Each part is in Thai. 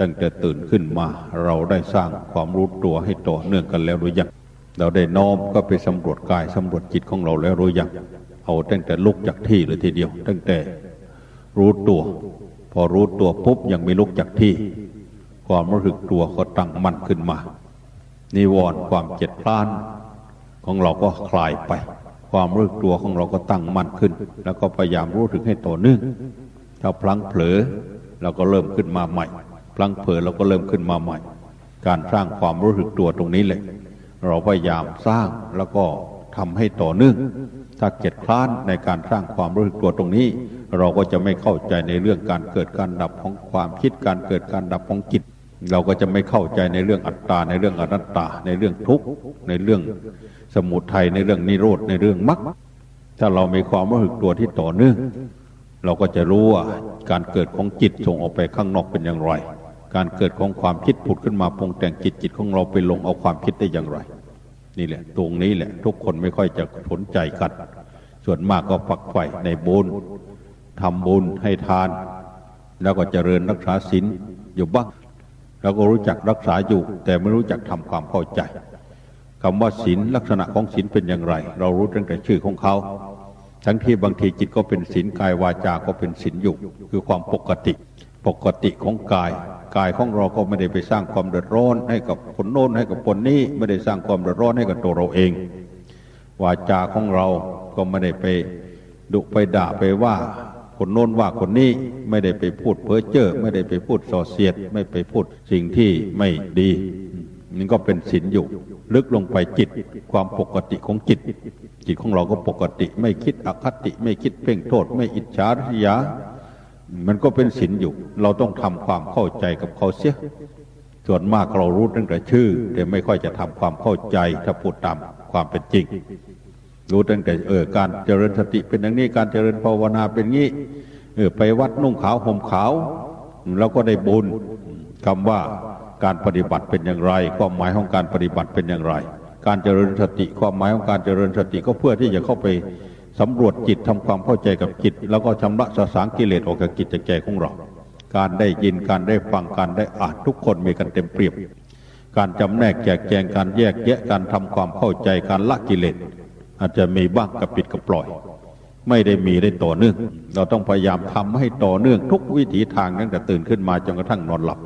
ตั้งแต่ตื่นขึ้นมาเราได้สร้างความรู้ตัวให้ต่อเนื่องกันแล้วหรือยังเราได้น้อมก็ไปสำรวจกายสำรวจจิตของเราแล้วหรือยังเอาตั้งแต่ลุกจากที่เลยทีเดียว ตั้งแต่รู้ตัว พอรู้ตัวปุ๊บยังไม่ลุกจากที่ ความรู้สึกตัวก็ตั้งมั่นขึ้นมานิวรณ์ความเจ็ดพลาน ของเราก็คลายไป ความรู้สึกตัวของเราก็ตั้งมั่นขึ้น แล้วก็พยายามรู้สึกให้ต่อเนื่องถ้าพลังเผลอเราก็เริ่มขึ้นมาใหม่ พลังเผลอเราก็เริ่มขึ้นมาใหม่ การสร้างความรู้สึกตัวตรงนี้เลยเราพยายามสร้างแล้วก็ทำให้ต่อเนื่องถ้าเกียจคร้านในการสร้างความรู้สึกตัวตรงนี้ เราก็จะไม่เข้าใจในเรื่องการเกิดการดับของความคิดการเกิดการดับของจิตเราก็จะไม่เข้าใจในเรื่องอัตตา ในเรื่องอนัตตา ในเรื่องทุกข์ในเรื่องสมุทัยในเรื่องนิโรธในเรื่องมรรคถ้าเรามีความรู้สึกตัวที่ต่อเนื่อง เราก็จะรู้ว่าการเกิดของจิตส่งออกไปข้างนอกเป็นอย่างไร การเกิดของความคิดผุดขึ้นมาปรุงแต่งจิตจิตของเราไปลงเอาความคิดได้อย่างไร นี่แหละตรงนี้แหละ ทุกคนไม่ค่อยจะสนใจกัน ส่วนมากก็ฝักใฝ่ในบุญทำบุญให้ทาน แล้วก็เจริญรักษาศีลอยู่บ้างเราก็รู้จักรักษาอยู่ แต่ไม่รู้จักทำความเข้าใจคำว่าศีลลักษณะของศีลเป็นอย่างไร เรารู้ตั้งแต่ชื่อของเขา ทั้งที่บางทีจิตก็เป็นศีลกายวาจาก็เป็นศีลอยู่ คือความปกติ ปกติของกาย กายของเราก็ไม่ได้ไปสร้างความเดือดร้อนให้กับคนโน้นให้กับคนนี้ไม่ได้สร้างความเดือดร้อนให้กับตัวเราเอง วาจาของเราก็ไม่ได้ไปดุไปด่าไปว่าคนโน้นว่าคนนี้ไม่ได้ไปพูดเพ้อเจ้อไม่ได้ไปพูดส่อเสียด ไม่ไปพูดสิ่งที่ไม่ดีนี่ก็เป็นศีลอยู่ ลึกลงไปจิตความปกติของจิต จิตของเราก็ปกติ ไม่คิดอคติ ไม่คิดเพ่งโทษ ไม่อิจฉาริยา มันก็เป็นศีลอยู่ เราต้องทำความเข้าใจกับเขาเสีย ส่วนมากเรารู้ตั้งแต่ชื่อ แต่ไม่ค่อยจะทำความเข้าใจถ้าพูดตามความเป็นจริง รู้ตั้งแต่เออการเจริญสติเป็นอย่างนี้การเจริญภาวนาเป็นงี้เออไปวัดนุ่งขาวห่มขาวเราก็ได้บุญคำว่าการปฏิบัติเป็นอย่างไร ความหมายของการปฏิบัติเป็นอย่างไร การเจริญสติความหมายของการเจริญสติก็เพื่อที่จะเข้าไป สำรวจจิตทำความเข้าใจกับจิต แล้วก็ชำระสสางกิเลสออกจากจิตจากใจของเรา การได้ยินการได้ฟังการได้อ่านทุกคนมีกันเต็มเปรียบการจำแนกแจกแจงการแยกแยะการทำความเข้าใจการละกิเลสอาจจะมีบ้างกับปิดกับปล่อย ไม่ได้มีได้ต่อเนื่อง เราต้องพยายามทำให้ต่อเนื่องทุกวิถีทางตั้งแต่ตื่นขึ้นมาจนกระทั่งนอนหลับ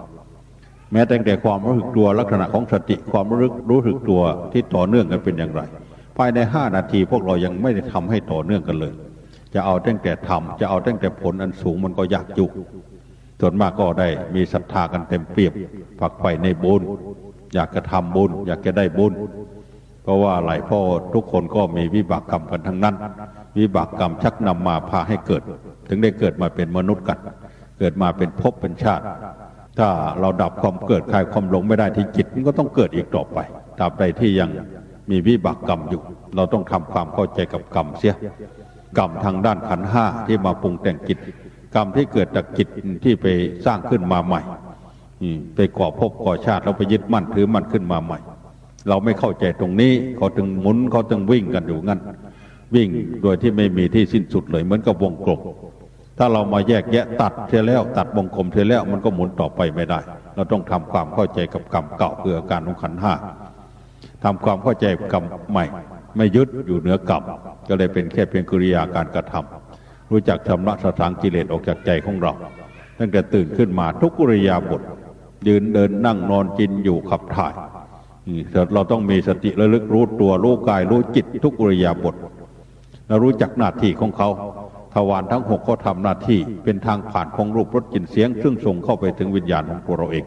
แม้แต่แต่ความรู้สึกตัวลักษณะของสติความรู้รู้สึกตัวที่ต่อเนื่องกันเป็นอย่างไร ภายในห้านาทีพวกเรายังไม่ได้ทำให้ต่อเนื่องกันเลย จะเอาตั้งแต่ทำจะเอาตั้งแต่ผลอันสูงมันก็ยากจุส่วนมากก็ได้มีศรัทธากันเต็มเปียบฝักใฝ่ในบุญ อยากจะทำบุญ อยากจะได้บุญ เพราะว่าหลายพ่อทุกคนก็มีวิบากกรรมกันทั้งนั้น วิบากกรรมชักนำมาพาให้เกิด ถึงได้เกิดมาเป็นมนุษย์กัน เกิดมาเป็นภพเป็นชาติ ถ้าเราดับความเกิดคลายความหลงไม่ได้ที่จิตมันก็ต้องเกิดอีกต่อไปตราบใดที่ยัง มีวิบากกรรมอยู่ เราต้องทำความเข้าใจกับกรรมเสีย กรรมทางด้านขันห้าที่มาปรุงแต่งจิต กรรมที่เกิดจากจิตที่ไปสร้างขึ้นมาใหม่ไปก่อภพก่อชาติเราไปยึดมั่นถือมั่นขึ้นมาใหม่ เราไม่เข้าใจตรงนี้เขาถึงหมุนเขาถึงวิ่งกันอยู่งั้น วิ่งโดยที่ไม่มีที่สิ้นสุดเลยเหมือนกับวงกลมถ้าเรามาแยกแยะตัดเสียแล้ว ตัดวงกลมเสียแล้วมันก็หมุนต่อไปไม่ได้ เราต้องทำความเข้าใจกับกรรมเก่าคืออาการของขันห้า ทำความเข้าใจกับใหม่ ไม่ยึดอยู่เหนือกรรมก็เลยเป็นแค่เพียงกิริยาการกระทำรู้จักชำระสถานกิเลสออกจากใจของเราตั้งแต่ตื่นขึ้นมาทุกกิริยาบทยืนเดินนั่งนอนกินอยู่ขับถ่ายเราต้องมีสติระลึกรู้ตัวรู้กายรู้จิตทุกกิริยาบทและรู้จักหน้าที่ของเขาทวารทั้งหกเขาทำหน้าที่เป็นทางผ่านของรูปรสกลิ่นเสียง ซึ่งส่งเข้าไปถึงวิญญาณของตัวเราเอง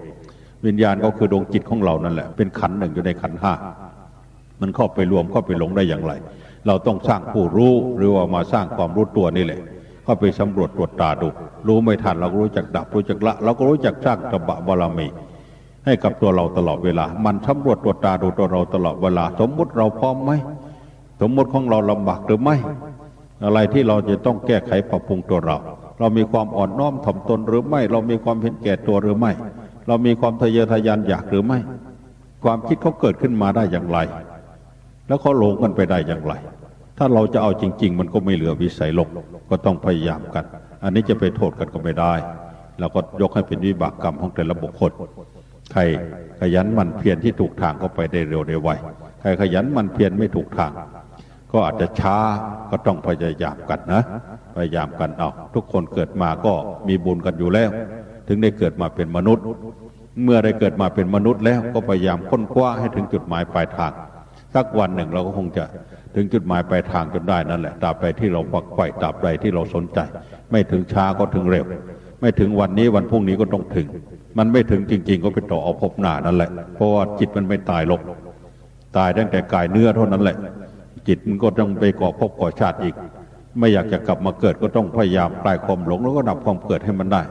วิญญาณก็คือดวงจิตของเรานั่นแหละ เป็นขันหนึ่งอยู่ในขันห้ามันเข้าไปรวมเข้าไปหลงได้อย่างไร เราต้องสร้างผู้รู้หรือว่ามาสร้างความรู้ตัวนี่แหละเข้าไปสำรวจตรวจตาดู รู้ไม่ทันเราก็รู้จักดับรู้จักละ เราก็รู้จักสร้างตบะบารมี ให้กับตัวเราตลอดเวลา มันสำรวจตรวจตาดูตัวเราตลอดเวลา สมมุติเราพร้อมไหมสมมุติของเราลำบากหรือไม่ อะไรที่เราจะต้องแก้ไขปรับปรุงตัวเรา เรามีความอ่อนน้อมถ่อมตนหรือไม่ เรามีความเห็นแก่ตัวหรือไม่ เรามีความทะเยอทะยานอยากหรือไม่ ความคิดเขาเกิดขึ้นมาได้อย่างไร แล้วเขาหลงกันไปได้อย่างไร ถ้าเราจะเอาจริง ๆ มันก็ไม่เหลือวิสัยลกก็ต้องพยายามกัน อันนี้จะไปโทษกันก็ไม่ได้เราก็ยกให้เป็นวิบากกรรมของแต่ละบุคคลใครขยันมันเพียรที่ถูกทางก็ไปได้เร็วได้ไวใครขยันมันเพียรไม่ถูกทาง ก็อาจจะช้าก็ต้องพยายามกันนะ พยายามกันเอาทุกคนเกิดมาก็มีบุญกันอยู่แล้ว ถึงได้เกิดมาเป็นมนุษย์ เมื่อได้เกิดมาเป็นมนุษย์แล้วก็พยายามค้นคว้าให้ถึงจุดหมายปลายทาง สักวันหนึ่งเราก็คงจะถึงจุดหมายปลายทางจนได้นั่นแหละตราบใดที่เราฝักใฝ่ตราบใดที่เราสนใจ ไม่ถึงช้าก็ถึงเร็ว ไม่ถึงวันนี้วันพรุ่งนี้ก็ต้องถึง มันไม่ถึงจริง ๆ ก็ไปต่อเอาพบหน้านั่นแหละ เพราะว่าจิตมันไม่ตายหรอกตายตั้งแต่กายเนื้อเท่านั้นแหละ จิตมันก็ต้องไปก่อภพก่อชาติอีก ไม่อยากจะกลับมาเกิดก็ต้องพยายามคลายความหลงแล้วก็ดับความเกิดให้มันได้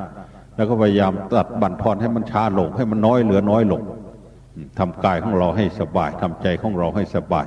แล้วก็พยายามตัดบั่นทอนให้มันช้าลง ให้มันน้อยเหลือน้อยลงทำกายของเราให้สบายทำใจของเราให้สบาย